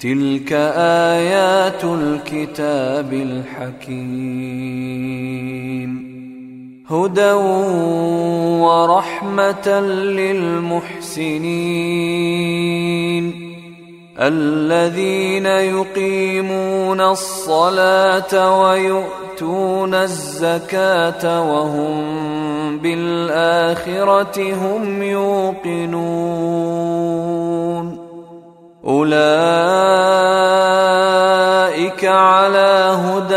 تلك آيات الكتاب الحكيم. هدى ورحمة للمحسنين. الذين يقيمون الصلاة ويؤتون الزكاة وهم بالآخرة هم يوقنون. أولئك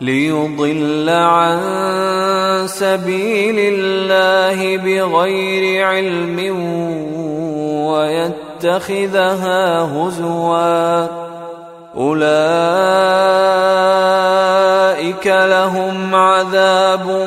ليضل عن سبيل الله بغير علم ويتخذها هزوا. أولئك لهم عذاب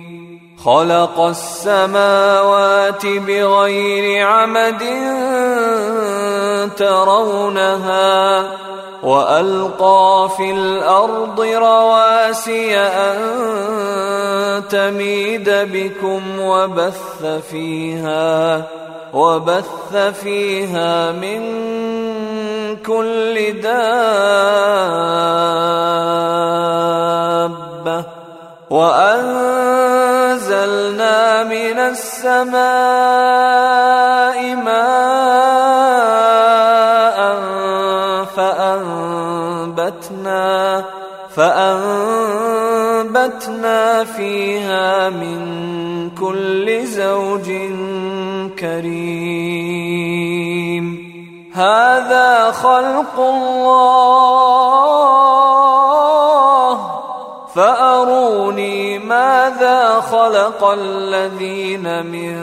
خلق السماوات بغير عمد ترونها وألقى في الأرض رواسي أن تميد بكم وبث فيها وبث فيها من كل دابة وأنزلنا من السماء ماء فأنبتنا فأنبتنا فيها من كل زوج كريم. هذا خلق الله. خلق الذين من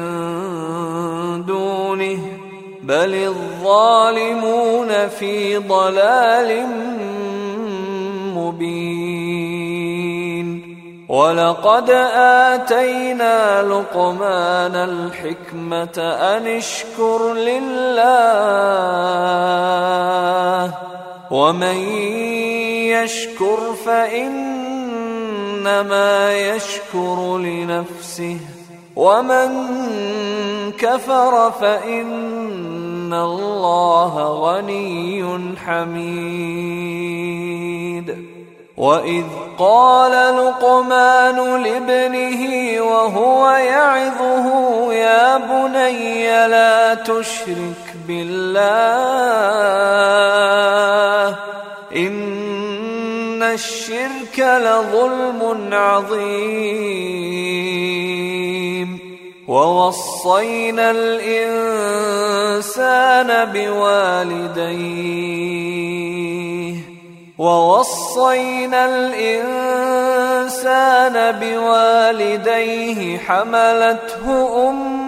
دونه بل الظالمون في ضلال مبين. ولقد آتينا لقمان الحكمة أن اشكر لله ومن يشكر فإن إنما يشكر لنفسه ومن كفر فإن الله غني حميد. وإذ قال لقمان لابنه وهو يعظه يا بني لا تشرك بالله إن الشرك لظلم عظيم. ووصينا الإنسان بوالديه. ووصينا الإنسان بوالديه حملته أمه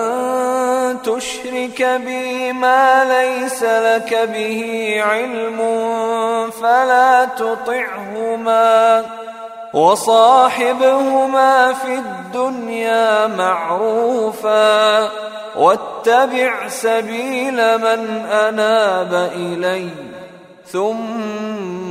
بي ما ليس لك به علم فلا تطعهما وصاحبهما في الدنيا معروفا واتبع سبيل من أناب إلي ثم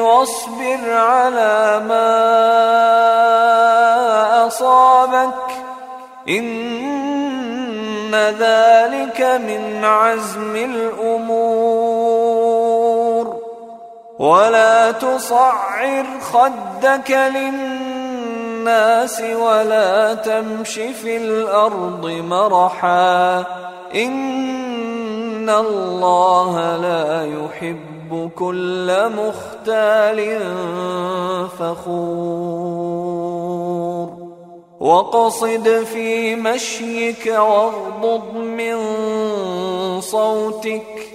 واصبر على ما أصابك. إن ذلك من عزم الأمور. ولا تصعر خدك للناس ولا تمش في الأرض مرحا. إن الله لا يحب كل مختال فخور. واقصد في مشيك واغضض من صوتك.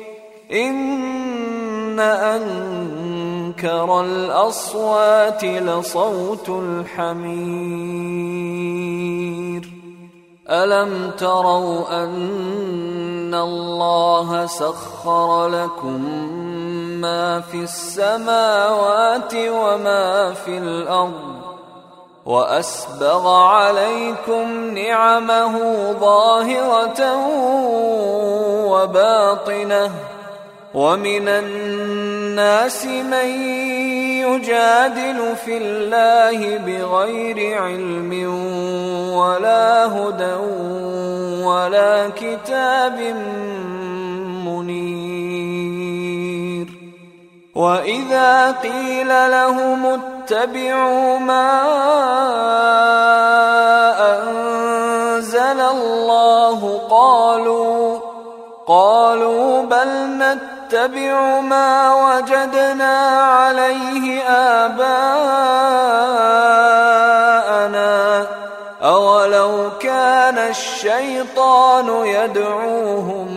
إن أنكر الأصوات لصوت الحمير. ألم تروا أن الله سخر لكم ما في السماوات وما في الأرض وأسبغ عليكم نعمه ظاهرة وباطنة ومن الناس من يجادل في الله بغير علم ولا هدى ولا كتاب منير. واذا قيل لهم اتبعوا ما انزل الله قالوا قالوا بل نتبع ما وجدنا عليه اباءنا اولو كان الشيطان يدعوهم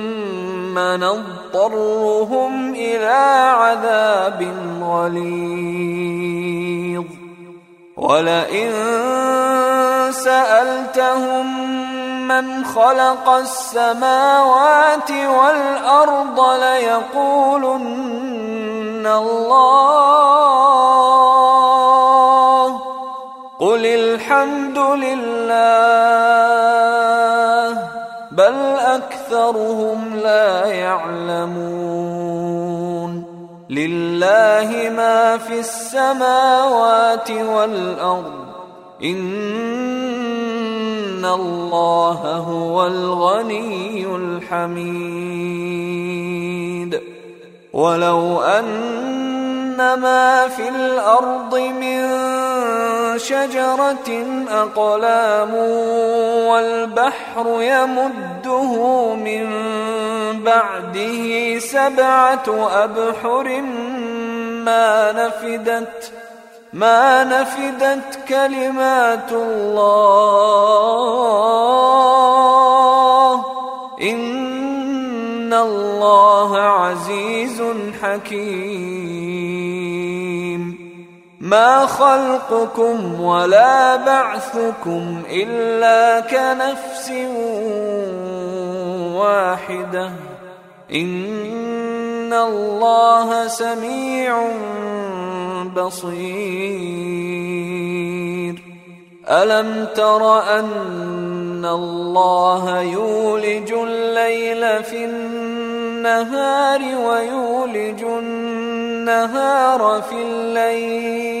ثم نضطرهم إلى عذاب غليظ. ولئن سالتهم من خلق السماوات والارض ليقولن الله قل الحمد لله أكثرهم لا يعلمون. لله ما في السماوات والأرض. إن الله هو الغني الحميد. ولو أن ما في الأرض من شجرة أقلام والبحر يمده من بعده سبعة أبحر ما نفدت ما نفدت كلمات الله. ما خلقكم ولا بعثكم إلا كنفس واحدة. إن الله سميع بصير. ألم تر أن الله يولج الليل في النهار ويولج النهار في الليل؟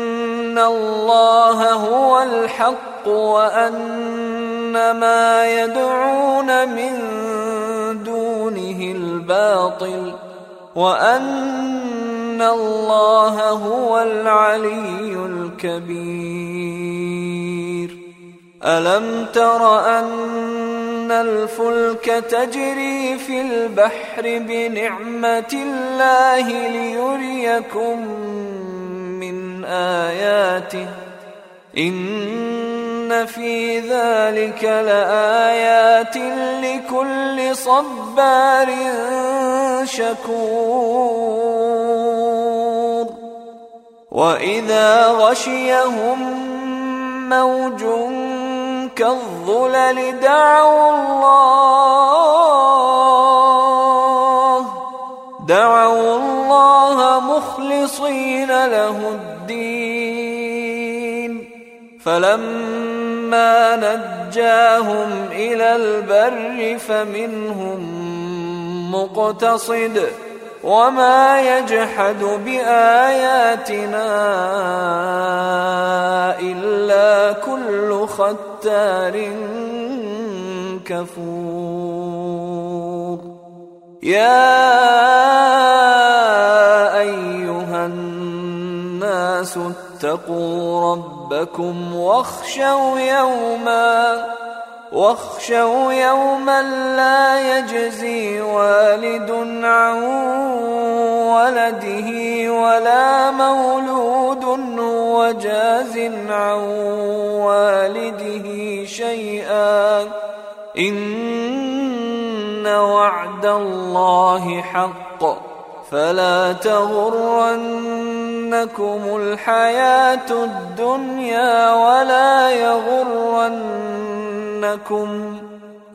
بان الله هو الحق وان ما يدعون من دونه الباطل وان الله هو العلي الكبير الم تر ان الفلك تجري في البحر بنعمه الله ليريكم من آياته. إن في ذلك لآيات لكل صبار شكور. وإذا غشيهم موج كالظلل دعوا الله دعوا الله مخلصين له الدين. فلما نجاهم إلى البر فمنهم مقتصد وما يجحد بآياتنا إلا كل ختار كفور. يا الناس اتقوا ربكم واخشوا يوما واخشوا يوما لا يجزي والد عن ولده ولا مولود وجاز عن والده شيئا. إن وعد الله حق. فلا تغرنكم الحياة الدنيا ولا يغرنكم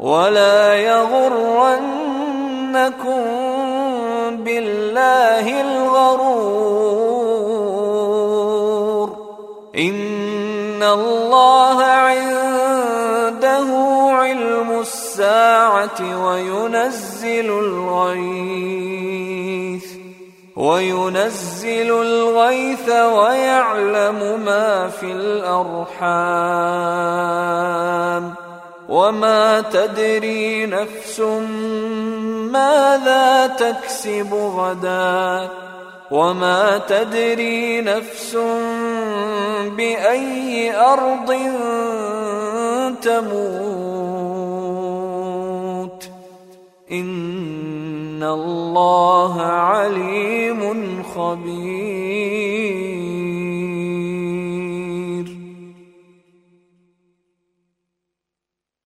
ولا يغرنكم بالله الغرور. إن الله عنده علم الساعة وينزل الغيث. وينزل الغيث ويعلم ما في الأرحام وما تدري نفس ماذا تكسب غدا وما تدري نفس بأي أرض تموت إن الله عليم خبير